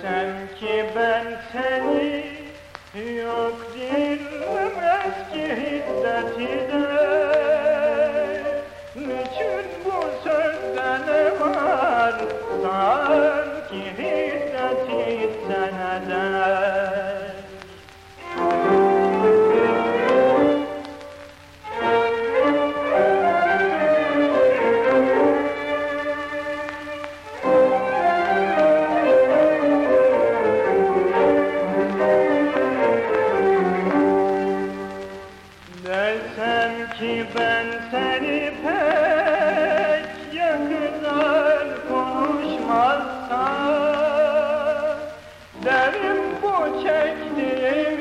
Sen ki ben seni ki ben seni pek yakından konuşmazsam Derim bu çektiğim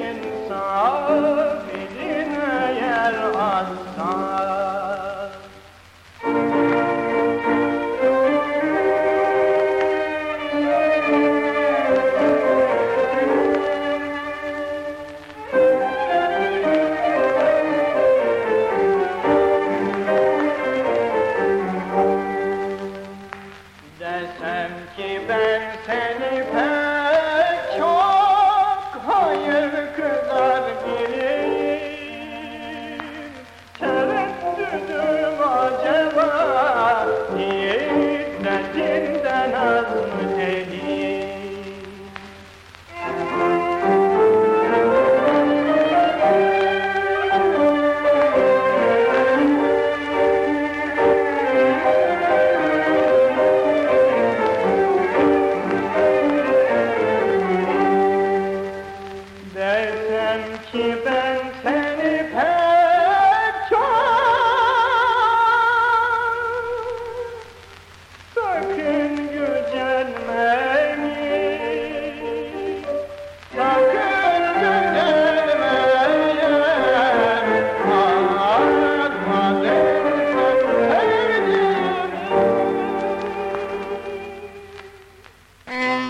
insan ben